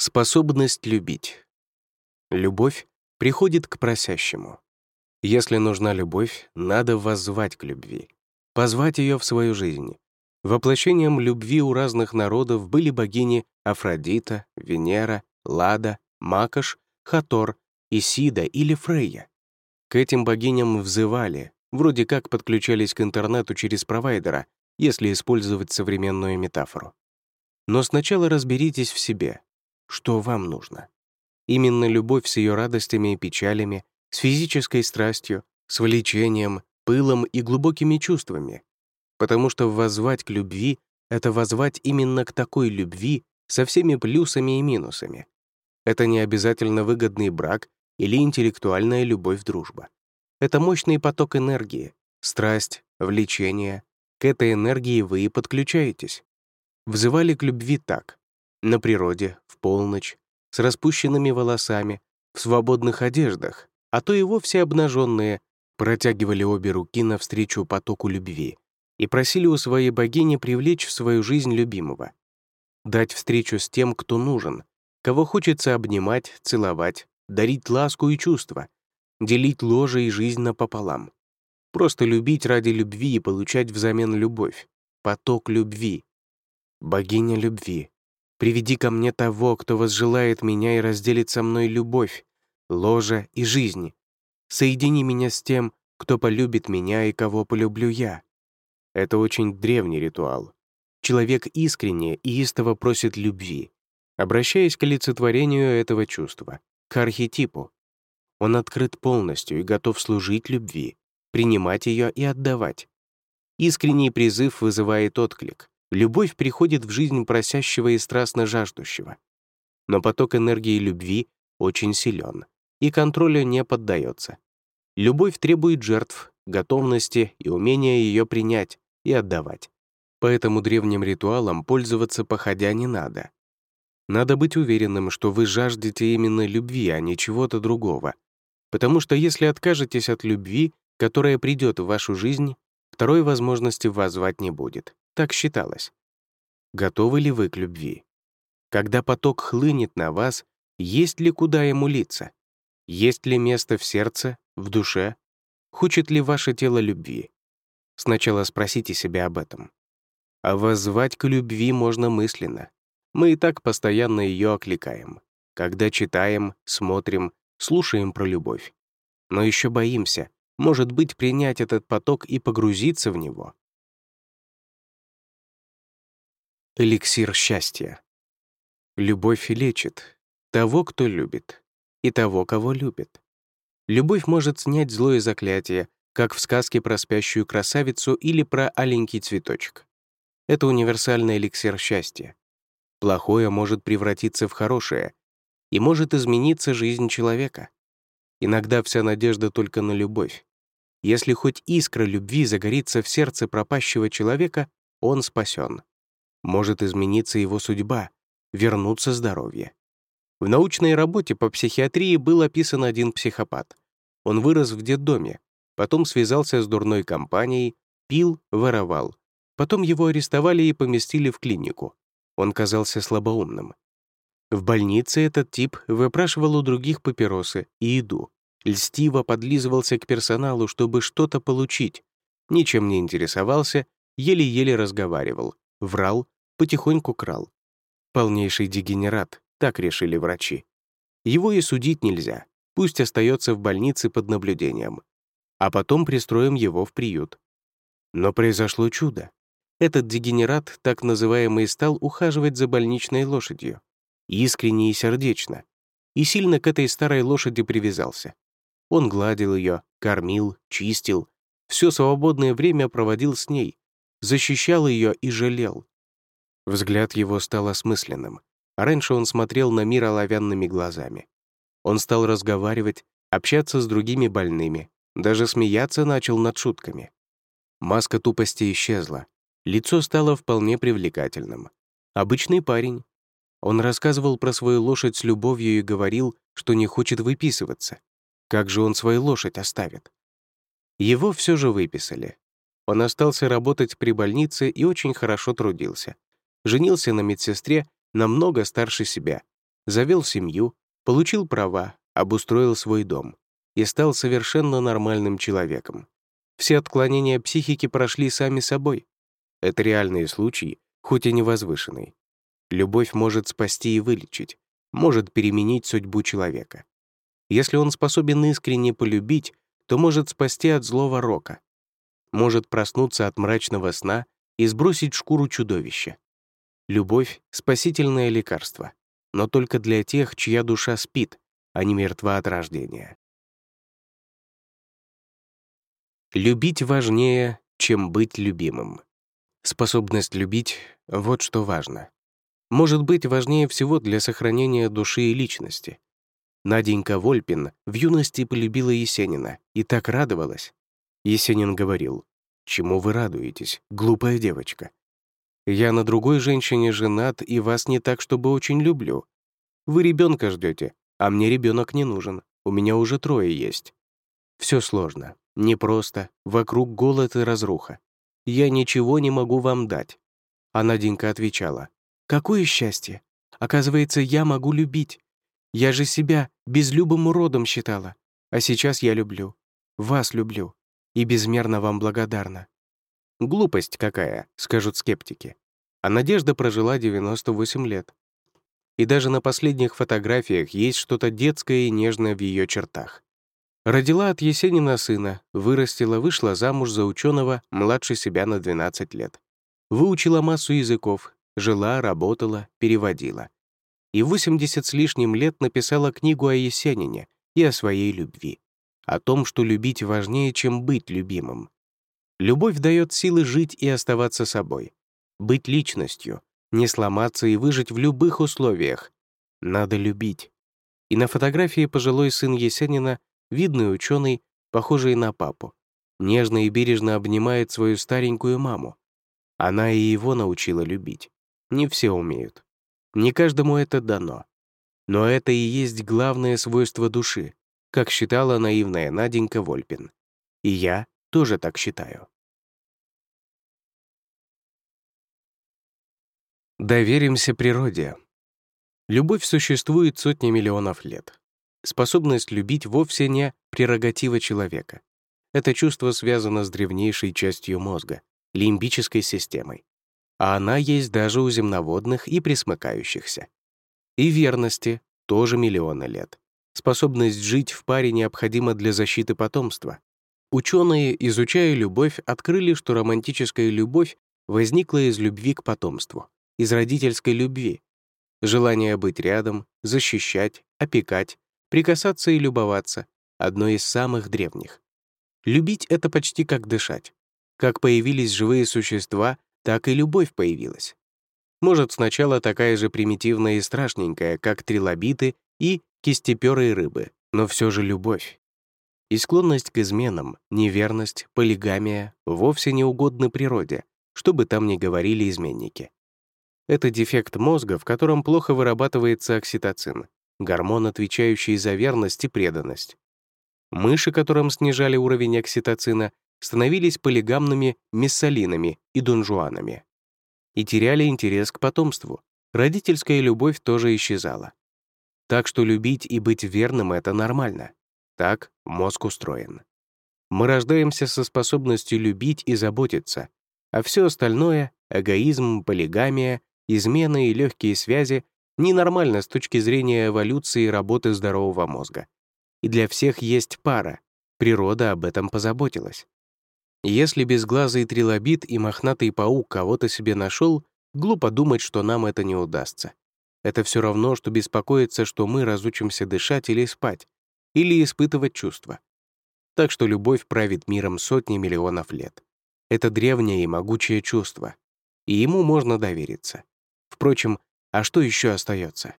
Способность любить. Любовь приходит к просящему. Если нужна любовь, надо воззвать к любви, позвать ее в свою жизнь. Воплощением любви у разных народов были богини Афродита, Венера, Лада, Макаш, Хатор, Исида или Фрейя. К этим богиням взывали, вроде как подключались к интернету через провайдера, если использовать современную метафору. Но сначала разберитесь в себе, что вам нужно. Именно любовь с ее радостями и печалями, с физической страстью, с влечением, пылом и глубокими чувствами. Потому что воззвать к любви — это воззвать именно к такой любви со всеми плюсами и минусами. Это не обязательно выгодный брак или интеллектуальная любовь-дружба. Это мощный поток энергии, страсть, влечение. К этой энергии вы и подключаетесь. Взывали к любви так. На природе, в полночь, с распущенными волосами, в свободных одеждах, а то и вовсе обнаженные, протягивали обе руки навстречу потоку любви и просили у своей богини привлечь в свою жизнь любимого. Дать встречу с тем, кто нужен, кого хочется обнимать, целовать, дарить ласку и чувства, делить ложе и жизнь напополам. Просто любить ради любви и получать взамен любовь. Поток любви. Богиня любви. Приведи ко мне того, кто возжелает меня и разделит со мной любовь, ложа и жизнь. Соедини меня с тем, кто полюбит меня и кого полюблю я. Это очень древний ритуал. Человек искренне и истово просит любви, обращаясь к олицетворению этого чувства, к архетипу. Он открыт полностью и готов служить любви, принимать ее и отдавать. Искренний призыв вызывает отклик. Любовь приходит в жизнь просящего и страстно жаждущего. Но поток энергии любви очень силен и контролю не поддается. Любовь требует жертв, готовности и умения ее принять и отдавать. Поэтому древним ритуалом пользоваться походя не надо. Надо быть уверенным, что вы жаждете именно любви, а не чего-то другого. Потому что если откажетесь от любви, которая придет в вашу жизнь, второй возможности вас звать не будет. Так считалось. Готовы ли вы к любви? Когда поток хлынет на вас, есть ли куда ему литься? Есть ли место в сердце, в душе? Хочет ли ваше тело любви? Сначала спросите себя об этом. А воззвать к любви можно мысленно. Мы и так постоянно ее окликаем. Когда читаем, смотрим, слушаем про любовь. Но еще боимся, может быть, принять этот поток и погрузиться в него. Эликсир счастья. Любовь лечит того, кто любит, и того, кого любит. Любовь может снять злое заклятие, как в сказке про спящую красавицу или про аленький цветочек. Это универсальный эликсир счастья. Плохое может превратиться в хорошее, и может измениться жизнь человека. Иногда вся надежда только на любовь. Если хоть искра любви загорится в сердце пропащего человека, он спасен. Может измениться его судьба, вернуться здоровье. В научной работе по психиатрии был описан один психопат. Он вырос в детдоме, потом связался с дурной компанией, пил, воровал. Потом его арестовали и поместили в клинику. Он казался слабоумным. В больнице этот тип выпрашивал у других папиросы и еду, льстиво подлизывался к персоналу, чтобы что-то получить, ничем не интересовался, еле-еле разговаривал, врал, потихоньку крал. Полнейший дегенерат, так решили врачи. Его и судить нельзя, пусть остается в больнице под наблюдением. А потом пристроим его в приют. Но произошло чудо. Этот дегенерат, так называемый, стал ухаживать за больничной лошадью. Искренне и сердечно. И сильно к этой старой лошади привязался. Он гладил ее, кормил, чистил. Все свободное время проводил с ней. Защищал ее и жалел. Взгляд его стал осмысленным. раньше он смотрел на мир оловянными глазами. Он стал разговаривать, общаться с другими больными, даже смеяться начал над шутками. Маска тупости исчезла, Лицо стало вполне привлекательным. Обычный парень. Он рассказывал про свою лошадь с любовью и говорил, что не хочет выписываться. Как же он свою лошадь оставит? Его все же выписали. Он остался работать при больнице и очень хорошо трудился. Женился на медсестре, намного старше себя. завел семью, получил права, обустроил свой дом и стал совершенно нормальным человеком. Все отклонения психики прошли сами собой. Это реальные случаи, хоть и невозвышенный. Любовь может спасти и вылечить, может переменить судьбу человека. Если он способен искренне полюбить, то может спасти от злого рока, может проснуться от мрачного сна и сбросить шкуру чудовища. Любовь — спасительное лекарство, но только для тех, чья душа спит, а не мертва от рождения. Любить важнее, чем быть любимым. Способность любить — вот что важно. Может быть важнее всего для сохранения души и личности. Наденька Вольпин в юности полюбила Есенина и так радовалась. Есенин говорил, «Чему вы радуетесь, глупая девочка? Я на другой женщине женат и вас не так, чтобы очень люблю. Вы ребенка ждете, а мне ребенок не нужен, у меня уже трое есть. Все сложно, непросто, вокруг голод и разруха. Я ничего не могу вам дать». А Наденька отвечала, «Какое счастье! Оказывается, я могу любить. Я же себя безлюбым уродом считала, а сейчас я люблю. Вас люблю и безмерно вам благодарна». «Глупость какая», — скажут скептики. А Надежда прожила 98 лет. И даже на последних фотографиях есть что-то детское и нежное в ее чертах. Родила от Есенина сына, вырастила, вышла замуж за ученого младше себя на 12 лет. Выучила массу языков, жила, работала, переводила. И 80 с лишним лет написала книгу о Есенине и о своей любви о том, что любить важнее, чем быть любимым. Любовь дает силы жить и оставаться собой, быть личностью, не сломаться и выжить в любых условиях. Надо любить. И на фотографии пожилой сын Есенина, видный ученый, похожий на папу, нежно и бережно обнимает свою старенькую маму. Она и его научила любить. Не все умеют. Не каждому это дано. Но это и есть главное свойство души как считала наивная Наденька Вольпин. И я тоже так считаю. Доверимся природе. Любовь существует сотни миллионов лет. Способность любить вовсе не прерогатива человека. Это чувство связано с древнейшей частью мозга, лимбической системой. А она есть даже у земноводных и присмыкающихся. И верности тоже миллионы лет. Способность жить в паре необходима для защиты потомства. Ученые, изучая любовь, открыли, что романтическая любовь возникла из любви к потомству, из родительской любви. Желание быть рядом, защищать, опекать, прикасаться и любоваться — одно из самых древних. Любить — это почти как дышать. Как появились живые существа, так и любовь появилась. Может, сначала такая же примитивная и страшненькая, как трилобиты и кистеперые рыбы, но все же любовь. И склонность к изменам, неверность, полигамия вовсе не угодны природе, что бы там ни говорили изменники. Это дефект мозга, в котором плохо вырабатывается окситоцин, гормон, отвечающий за верность и преданность. Мыши, которым снижали уровень окситоцина, становились полигамными миссалинами и дунжуанами. И теряли интерес к потомству. Родительская любовь тоже исчезала. Так что любить и быть верным — это нормально. Так мозг устроен. Мы рождаемся со способностью любить и заботиться, а все остальное — эгоизм, полигамия, измены и легкие связи — ненормально с точки зрения эволюции и работы здорового мозга. И для всех есть пара. Природа об этом позаботилась. Если безглазый трилобит и мохнатый паук кого-то себе нашел, глупо думать, что нам это не удастся. Это все равно, что беспокоиться, что мы разучимся дышать или спать, или испытывать чувства. Так что любовь правит миром сотни миллионов лет. Это древнее и могучее чувство, и ему можно довериться. Впрочем, а что еще остается?